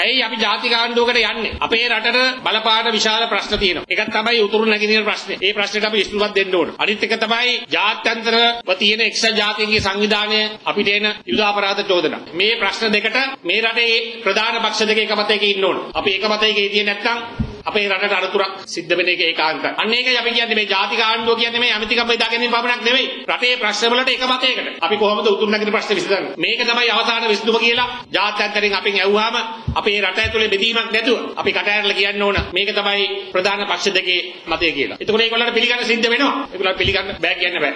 ඇයි අපි ජාතික ආණ්ඩුවකට යන්නේ? අපේ රටට බලපාන විශාල ප්‍රශ්න තියෙනවා. එකක් තමයි උතුරු නැගෙනහිර ප්‍රශ්නේ. ඒ ප්‍රශ්නෙට අපි විසඳුමක් දෙන්න ඕන. අනිත් එක තමයි ජාත්‍යන්තරව තියෙන එක්සත් ජාතීන්ගේ සංවිධානය අපිට එන යුද අපරාධ චෝදනා. මේ ප්‍රශ්න දෙකට මේ රටේ ප්‍රධාන පක්ෂ දෙක එකමතයක ඉන්න ඕන. අපි එකමතයක හිටියේ නැත්නම් අපේ රටට අනතුරක් සිද්ධ වෙන එක ඒකාන්තයි. අන්න ඒකයි අපි කියන්නේ මේ ජාතික ආණ්ඩුව කියන්නේ මේ ඇමතිකම් බෙදා ගැනීම පමණක් නෙවෙයි. රටේ ප්‍රශ්න වලට එක මතයකට. අපි කොහොමද උතුම් නැගින ප්‍රශ්න විසඳන්නේ? මේක තමයි අවසාන විසඳුම කියලා ජාත්‍යන්තරයෙන් අපෙන් ඇහුවාම අපේ රට ඇතුලේ බෙදීමක් නැතුව අපි කට ඇරලා කියන්න ඕන. මේක තමයි ප්‍රධාන පක්ෂ දෙකේ මතය කියලා. එතකොට ඒගොල්ලන්ට පිළිගන්න සිද්ධ වෙනවා. ඒගොල්ලන්ට පිළිගන්න බෑ කියන්න බෑ.